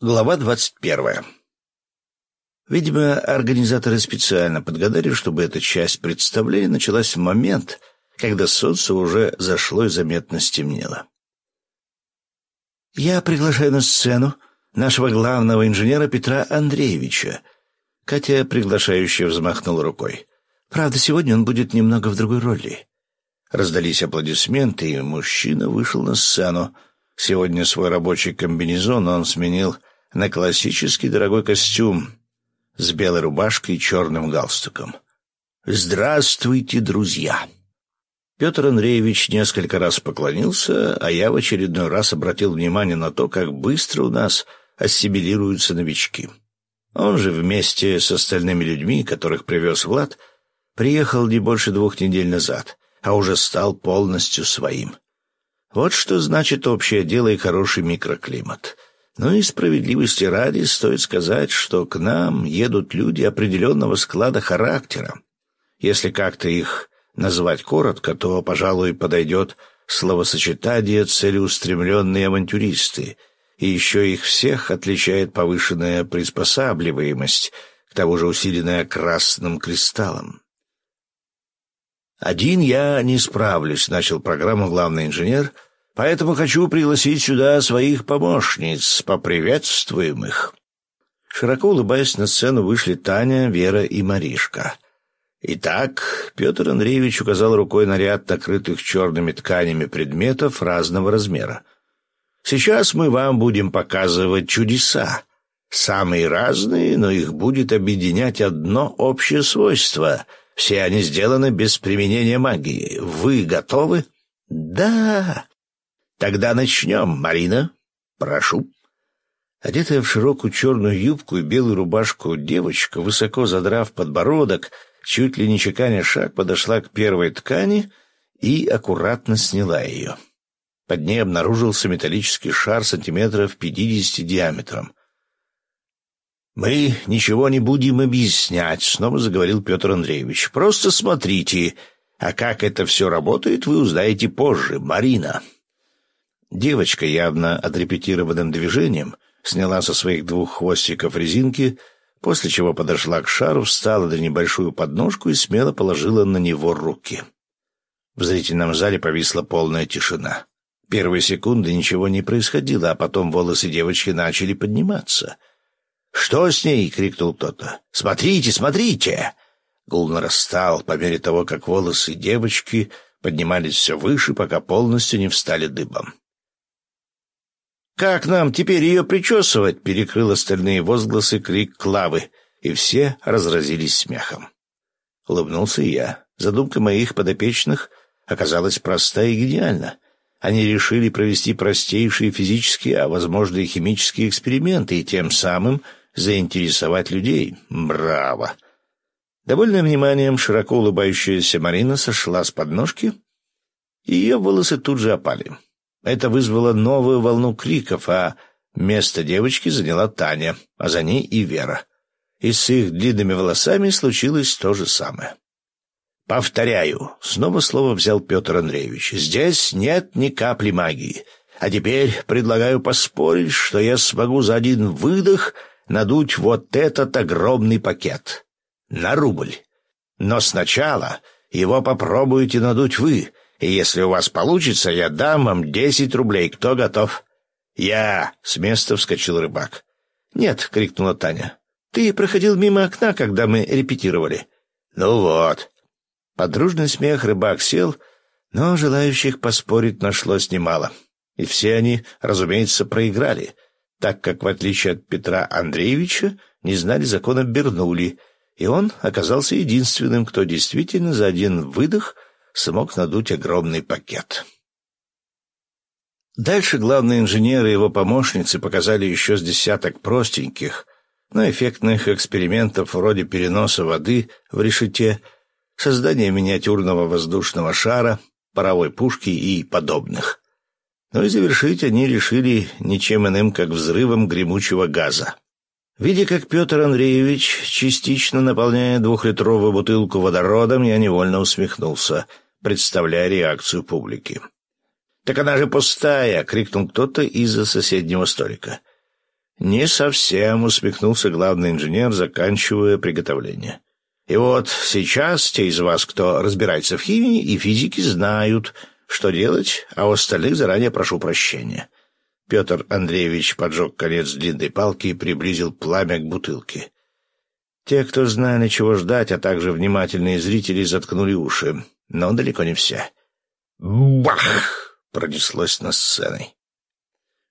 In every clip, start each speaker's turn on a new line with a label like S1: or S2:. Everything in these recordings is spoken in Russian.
S1: Глава двадцать первая. Видимо, организаторы специально подгадали, чтобы эта часть представления началась в момент, когда солнце уже зашло и заметно стемнело. «Я приглашаю на сцену нашего главного инженера Петра Андреевича». Катя приглашающе взмахнула рукой. «Правда, сегодня он будет немного в другой роли». Раздались аплодисменты, и мужчина вышел на сцену. Сегодня свой рабочий комбинезон он сменил на классический дорогой костюм с белой рубашкой и черным галстуком. «Здравствуйте, друзья!» Петр Андреевич несколько раз поклонился, а я в очередной раз обратил внимание на то, как быстро у нас ассимилируются новички. Он же вместе с остальными людьми, которых привез Влад, приехал не больше двух недель назад, а уже стал полностью своим. Вот что значит общее дело и хороший микроклимат — но и справедливости ради стоит сказать, что к нам едут люди определенного склада характера. Если как-то их назвать коротко, то, пожалуй, подойдет словосочетание «целеустремленные авантюристы», и еще их всех отличает повышенная приспосабливаемость, к тому же усиленная красным кристаллом. «Один я не справлюсь», — начал программу главный инженер — Поэтому хочу пригласить сюда своих помощниц, поприветствуем их». Широко улыбаясь на сцену, вышли Таня, Вера и Маришка. Итак, Петр Андреевич указал рукой на ряд накрытых черными тканями предметов разного размера. «Сейчас мы вам будем показывать чудеса. Самые разные, но их будет объединять одно общее свойство. Все они сделаны без применения магии. Вы готовы?» «Да!» Тогда начнем, Марина. Прошу. Одетая в широкую черную юбку и белую рубашку девочка, высоко задрав подбородок, чуть ли не чеканя шаг, подошла к первой ткани и аккуратно сняла ее. Под ней обнаружился металлический шар сантиметров пятидесяти диаметром. «Мы ничего не будем объяснять», — снова заговорил Петр Андреевич. «Просто смотрите, а как это все работает, вы узнаете позже, Марина». Девочка явно отрепетированным движением сняла со своих двух хвостиков резинки, после чего подошла к шару, встала на небольшую подножку и смело положила на него руки. В зрительном зале повисла полная тишина. Первые секунды ничего не происходило, а потом волосы девочки начали подниматься. «Что с ней?» — крикнул кто-то. «Смотрите, смотрите!» Гул нарастал по мере того, как волосы девочки поднимались все выше, пока полностью не встали дыбом. «Как нам теперь ее причесывать?» — перекрыл остальные возгласы крик Клавы, и все разразились смехом. Улыбнулся и я. Задумка моих подопечных оказалась проста и гениальна. Они решили провести простейшие физические, а, возможно, и химические эксперименты, и тем самым заинтересовать людей. Браво! Довольная вниманием, широко улыбающаяся Марина сошла с подножки, и ее волосы тут же опали. Это вызвало новую волну криков, а место девочки заняла Таня, а за ней и Вера. И с их длинными волосами случилось то же самое. «Повторяю», — снова слово взял Петр Андреевич, — «здесь нет ни капли магии. А теперь предлагаю поспорить, что я смогу за один выдох надуть вот этот огромный пакет. На рубль. Но сначала его попробуйте надуть вы, если у вас получится, я дам вам десять рублей. Кто готов?» «Я!» — с места вскочил рыбак. «Нет!» — крикнула Таня. «Ты проходил мимо окна, когда мы репетировали». «Ну вот». Подружный смех рыбак сел, но желающих поспорить нашлось немало. И все они, разумеется, проиграли, так как, в отличие от Петра Андреевича, не знали закона Бернули, и он оказался единственным, кто действительно за один выдох — смог надуть огромный пакет. Дальше главный инженер и его помощницы показали еще с десяток простеньких, но эффектных экспериментов вроде переноса воды в решете, создания миниатюрного воздушного шара, паровой пушки и подобных. Но и завершить они решили ничем иным, как взрывом гремучего газа. Видя, как Петр Андреевич частично наполняет двухлитровую бутылку водородом, я невольно усмехнулся — представляя реакцию публики. «Так она же пустая!» — крикнул кто-то из-за соседнего столика. «Не совсем», — усмехнулся главный инженер, заканчивая приготовление. «И вот сейчас те из вас, кто разбирается в химии и физике, знают, что делать, а у остальных заранее прошу прощения». Петр Андреевич поджег конец длинной палки и приблизил пламя к бутылке. Те, кто знали, чего ждать, а также внимательные зрители, заткнули уши, но далеко не все. «Бах!» — пронеслось на сценой.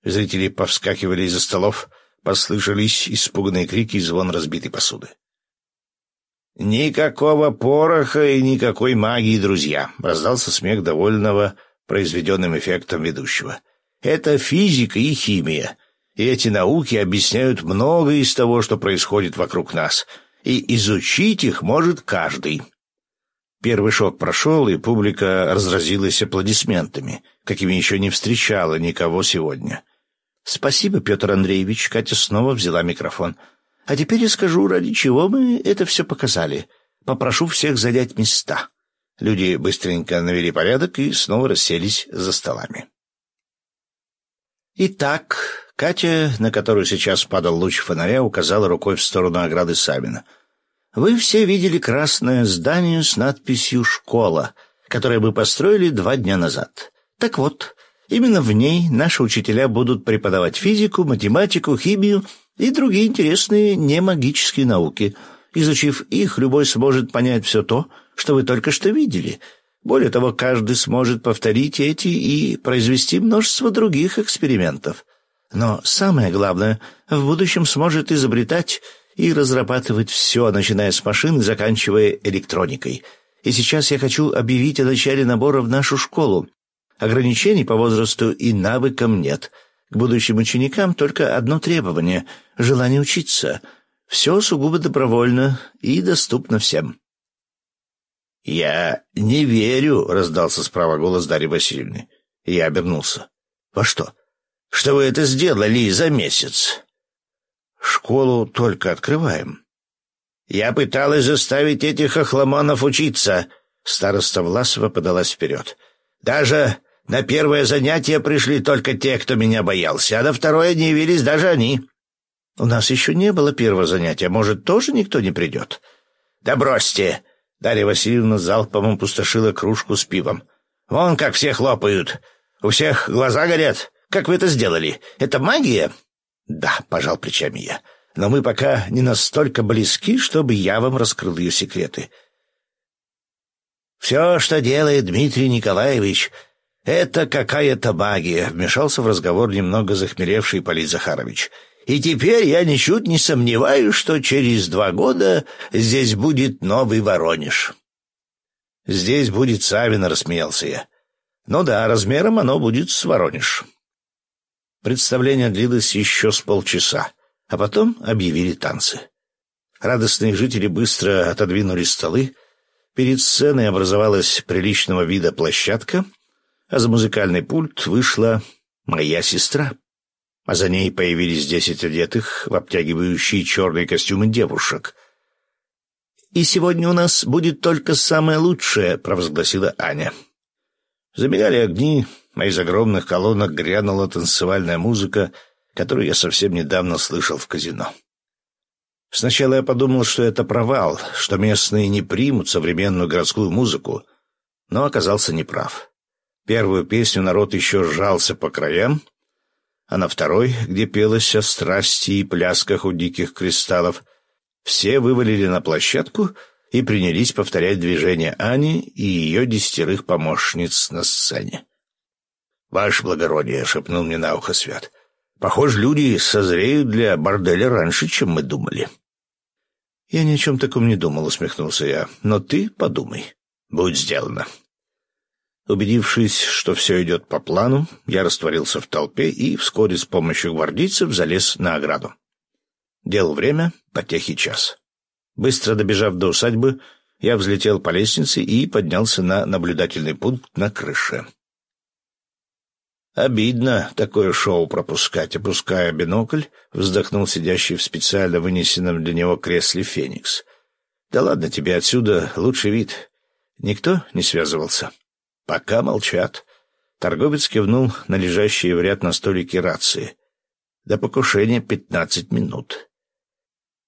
S1: Зрители повскакивали из-за столов, послышались испуганные крики и звон разбитой посуды. «Никакого пороха и никакой магии, друзья!» — раздался смех довольного произведенным эффектом ведущего. «Это физика и химия, и эти науки объясняют многое из того, что происходит вокруг нас, и изучить их может каждый». Первый шок прошел, и публика разразилась аплодисментами, какими еще не встречала никого сегодня. «Спасибо, Петр Андреевич», — Катя снова взяла микрофон. А теперь я скажу, ради чего мы это все показали. Попрошу всех занять места. Люди быстренько навели порядок и снова расселись за столами. Итак, Катя, на которую сейчас падал луч фонаря, указала рукой в сторону ограды Савина. Вы все видели красное здание с надписью «Школа», которое мы построили два дня назад. Так вот, именно в ней наши учителя будут преподавать физику, математику, химию и другие интересные немагические науки. Изучив их, любой сможет понять все то, что вы только что видели. Более того, каждый сможет повторить эти и произвести множество других экспериментов. Но самое главное, в будущем сможет изобретать и разрабатывать все, начиная с машин и заканчивая электроникой. И сейчас я хочу объявить о начале набора в нашу школу. Ограничений по возрасту и навыкам нет — к будущим ученикам только одно требование — желание учиться. Все сугубо добровольно и доступно всем. «Я не верю», — раздался справа голос Дарьи Васильевны. Я обернулся. «Во что? Что вы это сделали за месяц?» «Школу только открываем». «Я пыталась заставить этих охламонов учиться», — староста Власова подалась вперед. «Даже на первое занятие пришли только те, кто меня боялся, а на второе не явились даже они. У нас еще не было первого занятия, может, тоже никто не придет? Да бросьте! Дарья Васильевна залпом опустошила кружку с пивом. Вон как все хлопают. У всех глаза горят. Как вы это сделали? Это магия? Да, пожал плечами я. Но мы пока не настолько близки, чтобы я вам раскрыл ее секреты. Все, что делает Дмитрий Николаевич, «Это какая-то магия», — вмешался в разговор немного захмелевший Полит Захарович. «И теперь я ничуть не сомневаюсь, что через два года здесь будет новый Воронеж». «Здесь будет Савина», — рассмеялся я. «Ну да, размером оно будет с Воронеж». Представление длилось еще с полчаса, а потом объявили танцы. Радостные жители быстро отодвинули столы. Перед сценой образовалась приличного вида площадка — а за музыкальный пульт вышла моя сестра. А за ней появились десять одетых в обтягивающие черные костюмы девушек. «И сегодня у нас будет только самое лучшее», — провозгласила Аня. Замигали огни, а из огромных колонок грянула танцевальная музыка, которую я совсем недавно слышал в казино. Сначала я подумал, что это провал, что местные не примут современную городскую музыку, но оказался неправ. Первую песню народ еще сжался по краям, а на второй, где пелось о страсти и плясках у диких кристаллов, все вывалили на площадку и принялись повторять движения Ани и ее десятерых помощниц на сцене. «Ваше благородие», — шепнул мне на ухо Свят, — «похоже, люди созреют для борделя раньше, чем мы думали». «Я ни о чем таком не думал», — усмехнулся я, — «но ты подумай». «Будь сделано». Убедившись, что все идет по плану, я растворился в толпе и вскоре с помощью гвардейцев залез на ограду. Делал время, потехи час. Быстро добежав до усадьбы, я взлетел по лестнице и поднялся на наблюдательный пункт на крыше. «Обидно такое шоу пропускать», — опуская бинокль, вздохнул сидящий в специально вынесенном для него кресле Феникс. «Да ладно тебе отсюда, лучший вид. Никто не связывался?» «Пока молчат». Торговец кивнул на лежащие в ряд на столике рации. До покушения пятнадцать минут.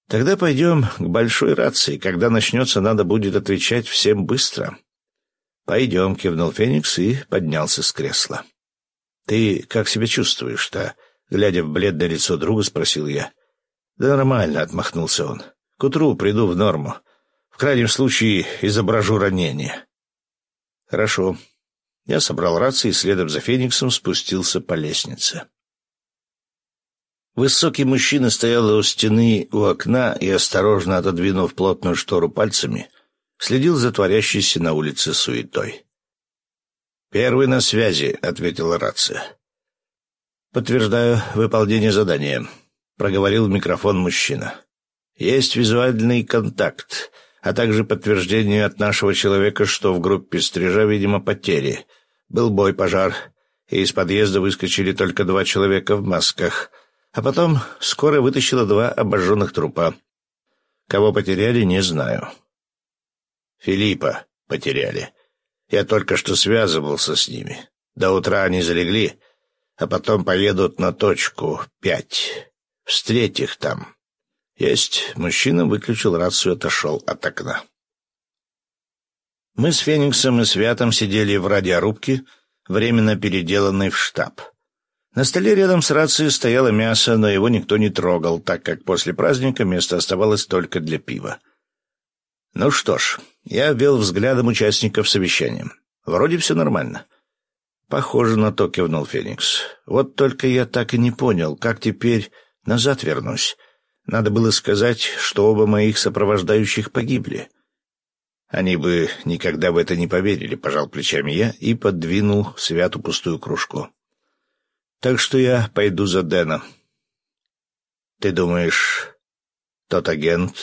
S1: Тогда пойдем к большой рации. Когда начнется, надо будет отвечать всем быстро. Пойдем, кивнул Феникс и поднялся с кресла. Ты как себя чувствуешь-то? Глядя в бледное лицо друга, спросил я. Да нормально, отмахнулся он. К утру приду в норму. В крайнем случае изображу ранение. Хорошо. Я собрал рации и следом за Фениксом спустился по лестнице. Высокий мужчина стоял у стены у окна и, осторожно отодвинув плотную штору пальцами, следил за творящейся на улице суетой. «Первый на связи», — ответила рация. «Подтверждаю выполнение задания», — проговорил в микрофон мужчина. «Есть визуальный контакт, а также подтверждение от нашего человека, что в группе стрижа, видимо, потери. Был бой, пожар, и из подъезда выскочили только два человека в масках» А потом скоро вытащила два обожженных трупа. Кого потеряли, не знаю. Филиппа потеряли. Я только что связывался с ними. До утра они залегли, а потом поедут на точку пять. Встреть их там. Есть. Мужчина выключил рацию и отошел от окна. Мы с Фениксом и Святом сидели в радиорубке, временно переделанной в штаб. На столе рядом с рацией стояло мясо, но его никто не трогал, так как после праздника место оставалось только для пива. Ну что ж, я ввел взглядом участников совещания. Вроде все нормально. Похоже на то, кивнул Феникс. Вот только я так и не понял, как теперь назад вернусь. Надо было сказать, что оба моих сопровождающих погибли. Они бы никогда в это не поверили, пожал плечами я и подвинул Святу пустую кружку. Так что я пойду за Дэном. Ты думаешь, тот агент,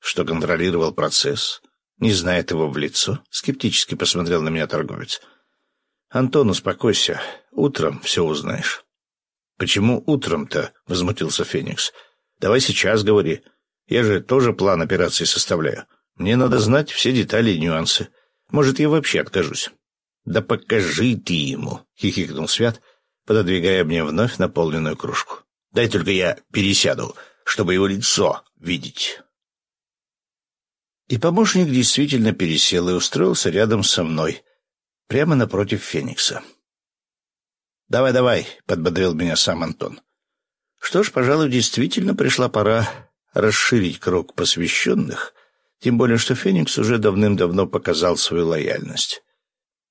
S1: что контролировал процесс, не знает его в лицо? Скептически посмотрел на меня торговец. Антон, успокойся. Утром все узнаешь. Почему утром-то? Возмутился Феникс. Давай сейчас говори. Я же тоже план операции составляю. Мне надо знать все детали и нюансы. Может, я вообще откажусь. Да покажи ты ему, хихикнул Свят пододвигая мне вновь наполненную кружку. «Дай только я пересяду, чтобы его лицо видеть». И помощник действительно пересел и устроился рядом со мной, прямо напротив Феникса. «Давай, давай», — подбодрил меня сам Антон. Что ж, пожалуй, действительно пришла пора расширить круг посвященных, тем более что Феникс уже давным-давно показал свою лояльность.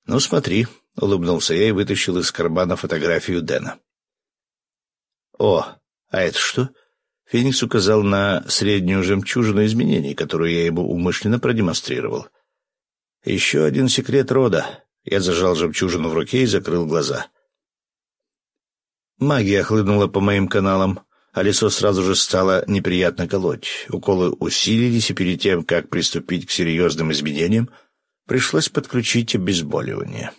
S1: «Ну, смотри», — улыбнулся я и вытащил из кармана фотографию Дэна. «О, а это что?» Феникс указал на среднюю жемчужину изменений, которую я ему умышленно продемонстрировал. «Еще один секрет рода». Я зажал жемчужину в руке и закрыл глаза. Магия хлынула по моим каналам, а лицо сразу же стало неприятно колоть. Уколы усилились, и перед тем, как приступить к серьезным изменениям, пришлось подключить обезболивание.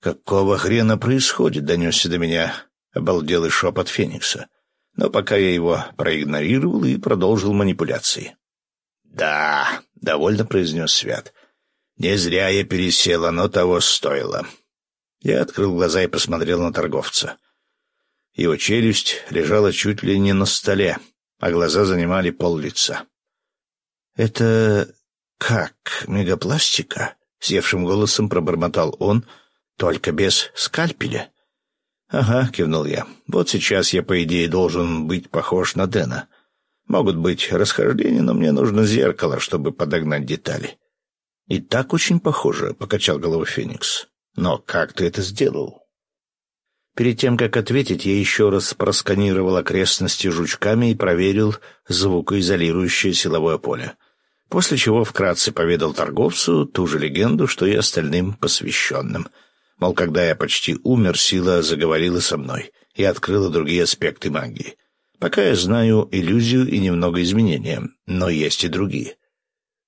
S1: «Какого хрена происходит?» — донесся до меня обалделый шепот Феникса. Но пока я его проигнорировал и продолжил манипуляции. «Да», — довольно произнес Свят. «Не зря я пересел, оно того стоило». Я открыл глаза и посмотрел на торговца. Его челюсть лежала чуть ли не на столе, а глаза занимали пол лица. «Это «Как? Мегапластика?» — севшим голосом пробормотал он, «только без скальпеля». «Ага», — кивнул я. «Вот сейчас я, по идее, должен быть похож на Дэна. Могут быть расхождения, но мне нужно зеркало, чтобы подогнать детали». «И так очень похоже», — покачал головой Феникс. «Но как ты это сделал?» Перед тем, как ответить, я еще раз просканировал окрестности жучками и проверил звукоизолирующее силовое поле после чего вкратце поведал торговцу ту же легенду, что и остальным посвященным. Мол, когда я почти умер, сила заговорила со мной и открыла другие аспекты магии. Пока я знаю иллюзию и немного изменения, но есть и другие.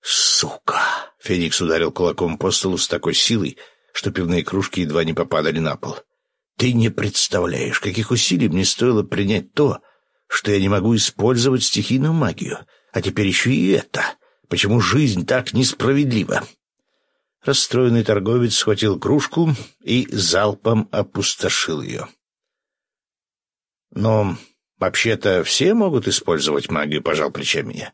S1: «Сука!» — Феникс ударил кулаком по столу с такой силой, что пивные кружки едва не попадали на пол. «Ты не представляешь, каких усилий мне стоило принять то, что я не могу использовать стихийную магию, а теперь еще и это!» Почему жизнь так несправедлива? Расстроенный торговец схватил кружку и залпом опустошил ее. Но вообще-то все могут использовать магию, пожал плечами я.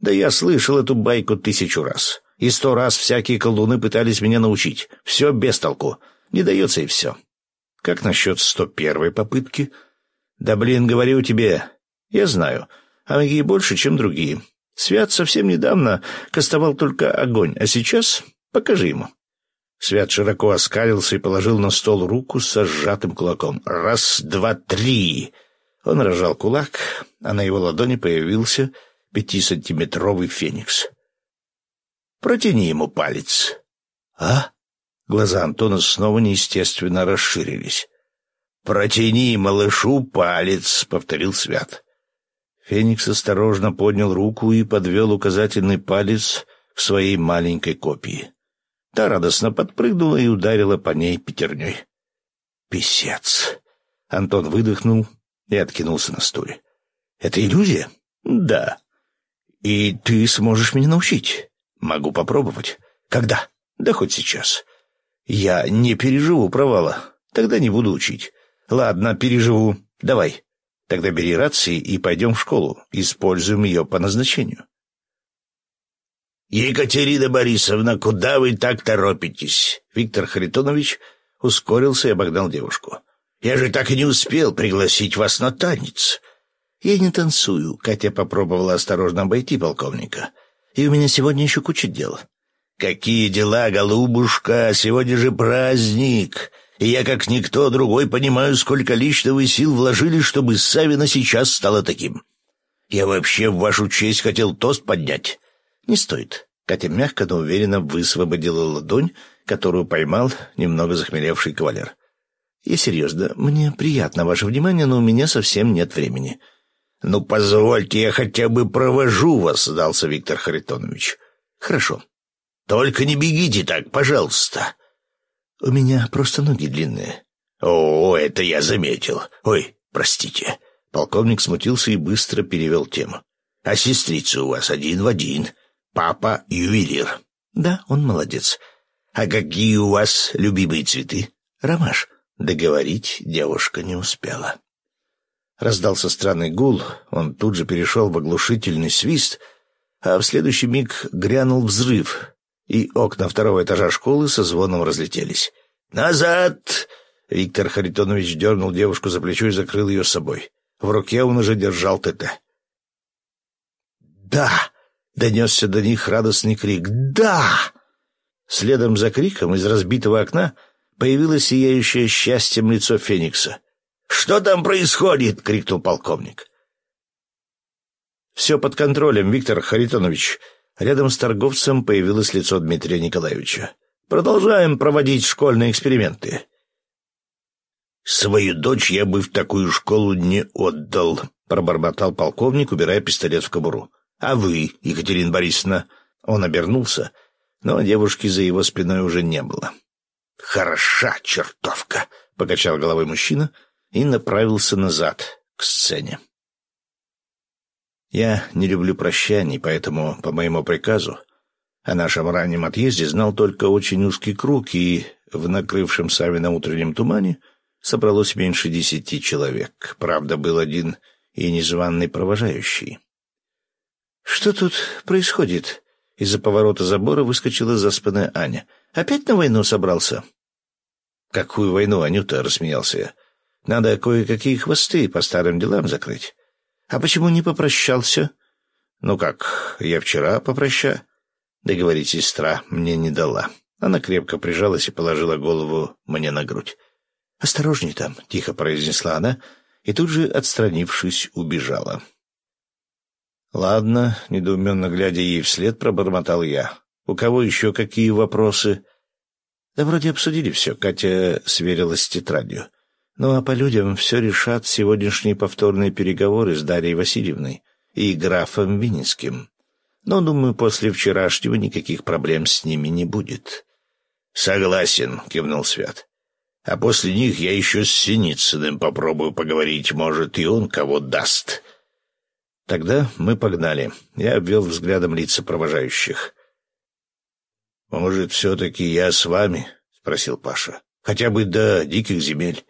S1: Да я слышал эту байку тысячу раз. И сто раз всякие колдуны пытались меня научить. Все без толку. Не дается и все. Как насчет сто первой попытки? Да блин, говорю тебе. Я знаю. А магии больше, чем другие. Свят совсем недавно кастовал только огонь, а сейчас покажи ему. Свят широко оскалился и положил на стол руку со сжатым кулаком. «Раз, два, три!» Он рожал кулак, а на его ладони появился пятисантиметровый феникс. «Протяни ему палец». «А?» Глаза Антона снова неестественно расширились. «Протяни малышу палец», — повторил Свят. Феникс осторожно поднял руку и подвел указательный палец к своей маленькой копии. Та радостно подпрыгнула и ударила по ней пятерней. «Писец!» Антон выдохнул и откинулся на стуле. «Это иллюзия?» «Да». «И ты сможешь меня научить?» «Могу попробовать». «Когда?» «Да хоть сейчас». «Я не переживу провала. Тогда не буду учить». «Ладно, переживу. Давай. Тогда бери рации и пойдем в школу. Используем ее по назначению».
S2: «Екатерина Борисовна, куда вы так торопитесь?»
S1: Виктор Харитонович ускорился и обогнал девушку.
S2: «Я же так и не успел пригласить вас на танец».
S1: «Я не танцую», — Катя попробовала осторожно обойти полковника. «И у меня сегодня еще куча дел».
S2: «Какие дела, голубушка? Сегодня же праздник!» И я, как никто другой, понимаю, сколько личного сил вложили, чтобы Савина сейчас стала таким. Я вообще в вашу честь хотел тост поднять.
S1: «Не стоит». Катя мягко, но уверенно высвободила ладонь, которую поймал немного захмелевший кавалер. «Я серьезно. Мне приятно ваше внимание, но у меня совсем нет времени».
S2: «Ну, позвольте, я хотя бы провожу вас», — сдался Виктор Харитонович.
S1: «Хорошо».
S2: «Только не бегите так, пожалуйста».
S1: «У меня просто ноги длинные».
S2: «О, это я заметил. Ой, простите».
S1: Полковник смутился и быстро перевел тему.
S2: «А сестрица у вас один в один. Папа ювелир.
S1: Да, он молодец.
S2: А какие у вас любимые цветы?
S1: Ромаш. Договорить девушка не успела. Раздался странный гул, он тут же перешел в оглушительный свист, а в следующий миг грянул взрыв, и окна второго этажа школы со звоном разлетелись.
S2: «Назад!»
S1: Виктор Харитонович дернул девушку за плечо и закрыл ее собой. В руке он уже держал ТТ. «Да!» Донесся до них радостный крик «Да!». Следом за криком из разбитого окна появилось сияющее счастьем лицо Феникса.
S2: «Что там происходит?» — крикнул полковник.
S1: «Все под контролем, Виктор Харитонович». Рядом с торговцем появилось лицо Дмитрия Николаевича. «Продолжаем проводить школьные эксперименты».
S2: «Свою дочь я бы в такую школу не отдал», — пробормотал полковник, убирая пистолет в кобуру. А вы, Екатерина Борисовна?»
S1: Он обернулся, но девушки за его спиной уже не было.
S2: «Хороша чертовка!» — покачал головой мужчина и направился назад, к сцене.
S1: Я не люблю прощаний, поэтому, по моему приказу, о нашем раннем отъезде знал только очень узкий круг, и в накрывшем Савина утреннем тумане собралось меньше десяти человек. Правда, был один и незваный провожающий. «Что тут происходит?» Из-за поворота забора выскочила заспанная Аня. «Опять на войну собрался?» «Какую войну, Анюта?» — рассмеялся я. «Надо кое-какие хвосты по старым делам закрыть». «А почему не попрощался?» «Ну как, я вчера попроща». Договорить сестра мне не дала. Она крепко прижалась и положила голову мне на грудь. «Осторожней там», — тихо произнесла она, и тут же, отстранившись, убежала. «Ладно», — недоуменно глядя ей вслед, пробормотал я. «У кого еще какие вопросы?» «Да вроде обсудили все», — Катя сверилась с тетрадью. «Ну а по людям все решат сегодняшние повторные переговоры с Дарьей Васильевной и графом Винницким. Но, думаю, после вчерашнего никаких проблем с ними не будет».
S2: «Согласен», — кивнул Свят. «А после них я еще с Синицыным попробую поговорить, может, и он кого даст».
S1: Тогда мы погнали. Я обвел взглядом лица провожающих. «Может, все-таки я с вами?» — спросил Паша. «Хотя бы до диких земель».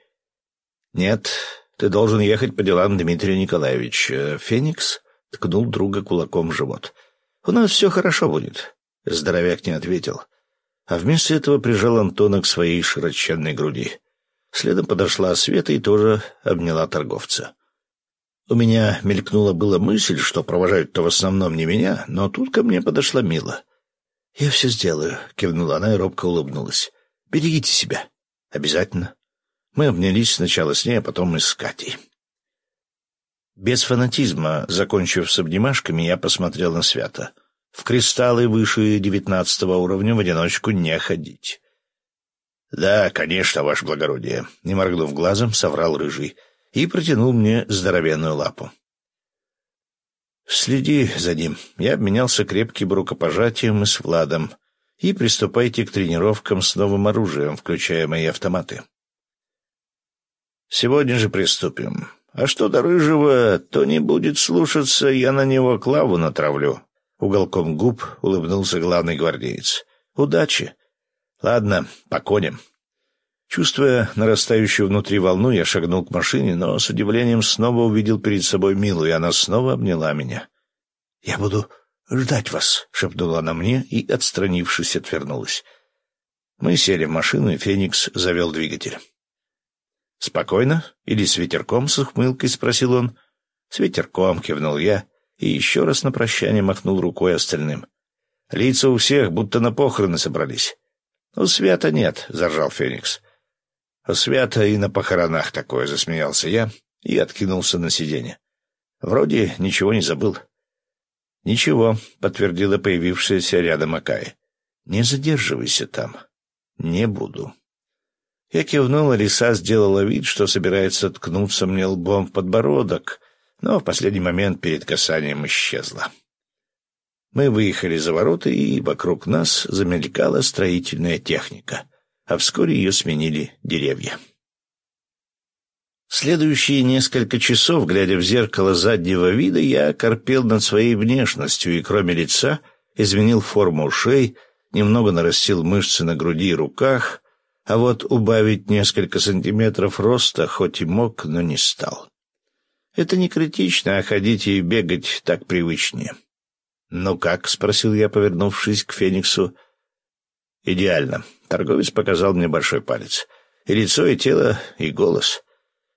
S1: «Нет, Ты должен ехать по делам Дмитрия Николаевича. Феникс ткнул друга кулаком в живот. У нас все хорошо будет. Здоровяк не ответил, а вместо этого прижал Антона к своей широченной груди. Следом подошла Света и тоже обняла торговца. У меня мелькнула была мысль, что провожают-то в основном не меня, но тут ко мне подошла Мила. «Я все сделаю», — кивнула она и робко улыбнулась. «Берегите себя». «Обязательно». Мы обнялись сначала с ней, а потом и с Катей. Без фанатизма, закончив с обнимашками, я посмотрел на Свята. В кристаллы выше девятнадцатого уровня в одиночку не ходить. «Да, конечно, ваше благородие», — не моргнув глазом, соврал рыжий и протянул мне здоровенную лапу. «Следи за ним». Я обменялся крепким рукопожатием и с Владом. «И приступайте к тренировкам с новым оружием, включая мои автоматы». «Сегодня же приступим. А что до Рыжего, то не будет слушаться, я на него клаву натравлю». Уголком губ улыбнулся главный гвардеец. «Удачи!» «Ладно, по коням». Чувствуя нарастающую внутри волну, я шагнул к машине, но с удивлением снова увидел перед собой Милу, и она снова обняла меня. «Я буду ждать вас», — шепнула она мне и, отстранившись, отвернулась. Мы сели в машину, и Феникс завел двигатель. «Спокойно? Или с ветерком?» — с ухмылкой спросил он. «С ветерком», — кивнул я, и еще раз на прощание махнул рукой остальным. «Лица у всех будто на похороны собрались». «У Свята нет», — заржал Феникс. Свято и на похоронах такое, — засмеялся я и откинулся на сиденье. Вроде ничего не забыл. — Ничего, — подтвердила появившаяся рядом Акай. — Не задерживайся там. — Не буду. Я кивнула, лиса сделала вид, что собирается ткнуться мне лбом в подбородок, но в последний момент перед касанием исчезла. Мы выехали за ворота, и вокруг нас замелькала строительная техника — а вскоре ее сменили деревья. Следующие несколько часов, глядя в зеркало заднего вида, я корпел над своей внешностью и, кроме лица, изменил форму ушей, немного нарастил мышцы на груди и руках, а вот убавить несколько сантиметров роста хоть и мог, но не стал. Это не критично, а ходить и бегать так привычнее. «Ну как?» — спросил я, повернувшись к Фениксу. «Идеально. Торговец показал мне большой палец. И лицо, и тело, и голос.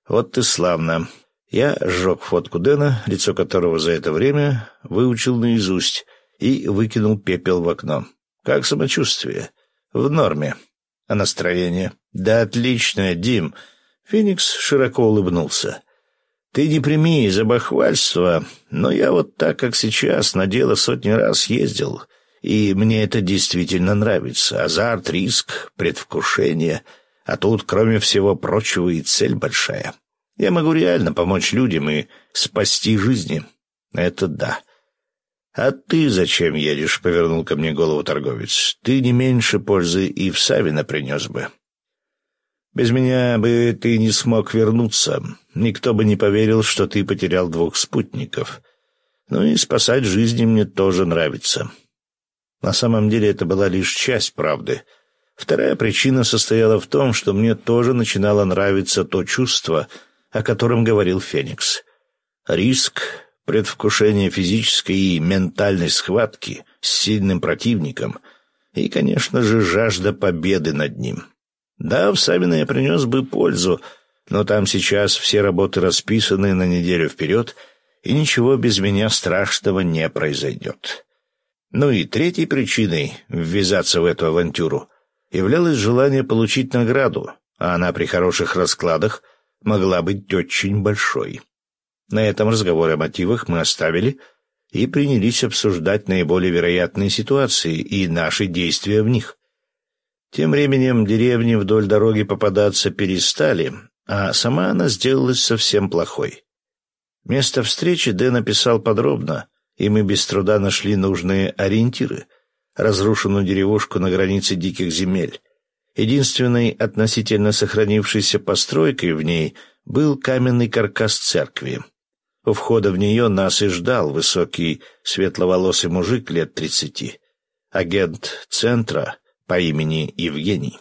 S1: Вот ты славно. Я сжег фотку Дэна, лицо которого за это время выучил наизусть, и выкинул пепел в окно. Как самочувствие? В норме. А настроение? Да отличное, Дим. Феникс широко улыбнулся. Ты не прими за бахвальство, но я вот так, как сейчас, на дело сотни раз ездил — и мне это действительно нравится. Азарт, риск, предвкушение. А тут, кроме всего прочего, и цель большая. Я могу реально помочь людям и спасти жизни. Это да. «А ты зачем едешь?» — повернул ко мне голову торговец. «Ты не меньше пользы и в Савина принес бы». «Без меня бы ты не смог вернуться. Никто бы не поверил, что ты потерял двух спутников. Ну и спасать жизни мне тоже нравится. На самом деле это была лишь часть правды. Вторая причина состояла в том, что мне тоже начинало нравиться то чувство, о котором говорил Феникс. Риск, предвкушение физической и ментальной схватки с сильным противником и, конечно же, жажда победы над ним. Да, в Савино я принес бы пользу, но там сейчас все работы расписаны на неделю вперед, и ничего без меня страшного не произойдет. Ну и третьей причиной ввязаться в эту авантюру являлось желание получить награду, а она при хороших раскладах могла быть очень большой. На этом разговор о мотивах мы оставили и принялись обсуждать наиболее вероятные ситуации и наши действия в них. Тем временем деревни вдоль дороги попадаться перестали, а сама она сделалась совсем плохой. Место встречи Дэн описал подробно, и мы без труда нашли нужные ориентиры — разрушенную деревушку на границе диких земель. Единственной относительно сохранившейся постройкой в ней был каменный каркас церкви. У входа в нее нас и ждал высокий светловолосый мужик лет тридцати, агент центра по имени Евгений.